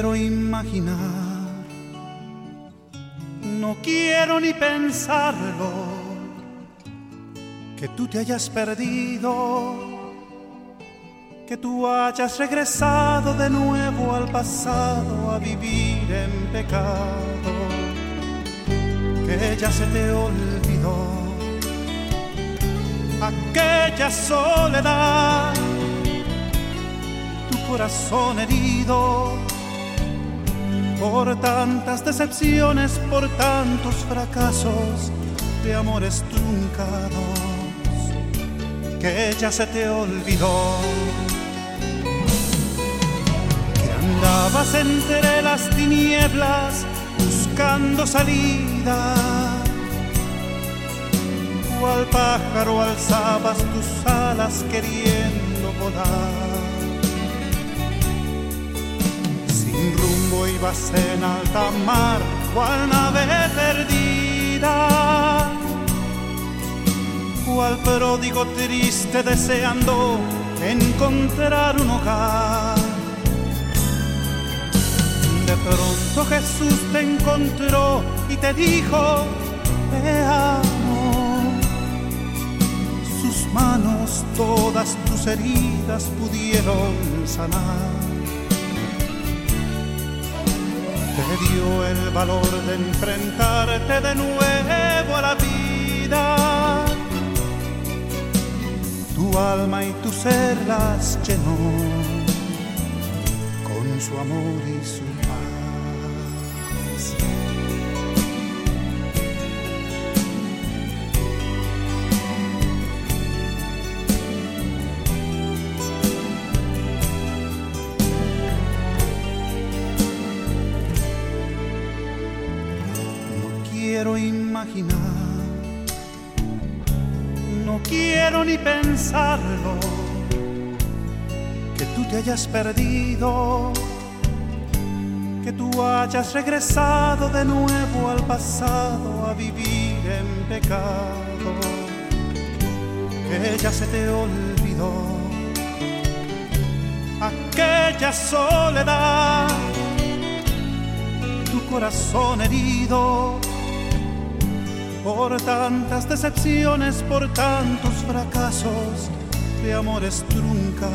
quiero imaginar, no quiero ni pensarlo, que tú te hayas perdido, que tú hayas regresado de nuevo al pasado a vivir en pecado, que ya se te olvidó. Aquella soledad, tu corazón herido por tantas decepciones, por tantos fracasos de amores truncados, que ya se te olvidó. Que andabas entre las tinieblas buscando salida, cual pájaro alzabas tus alas queriendo volar ibas en alta mar, cual nave perdida, cual pródigo triste deseando encontrar un hogar. De pronto Jesús te encontró y te dijo, te amo. Sus manos todas tus heridas pudieron sanar. Te dio el valor de enfrentarte de nuevo a la vida. Tu alma y tu ser las llenó con su amor y su paz. No quiero ni pensarlo, que tú te hayas perdido, que tú hayas regresado de nuevo al pasado a vivir en pecado, que ya se te olvidó aquella soledad, tu corazón herido por tantas decepciones, por tantos fracasos de amores truncados,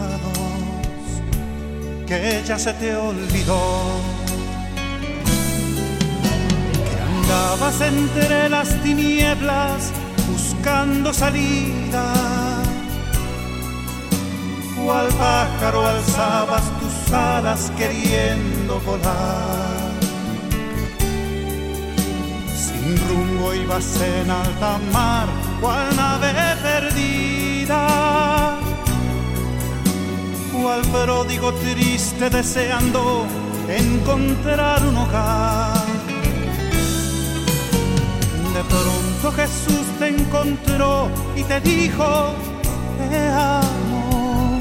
que ya se te olvidó. Que andabas entre las tinieblas buscando salida, cual pájaro alzabas tus alas queriendo volar rumbo ibas en alta mar, cual nave perdida, cual pródigo triste deseando encontrar un hogar. De pronto Jesús te encontró y te dijo, te amo.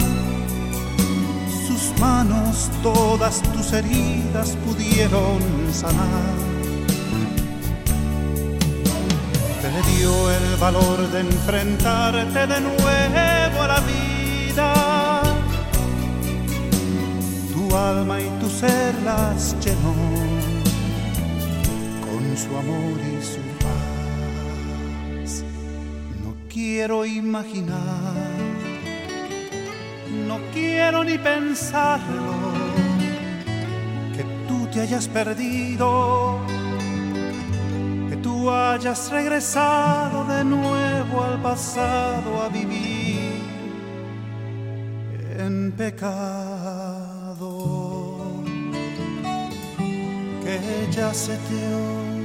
Sus manos todas tus heridas pudieron sanar. Te dio el valor de enfrentarte de nuevo a la vida. Tu alma y tu ser las llenó con su amor y su paz. No quiero imaginar, no quiero ni pensarlo, que tú te hayas perdido hayas regresado de nuevo al pasado a vivir en pecado, que ya se te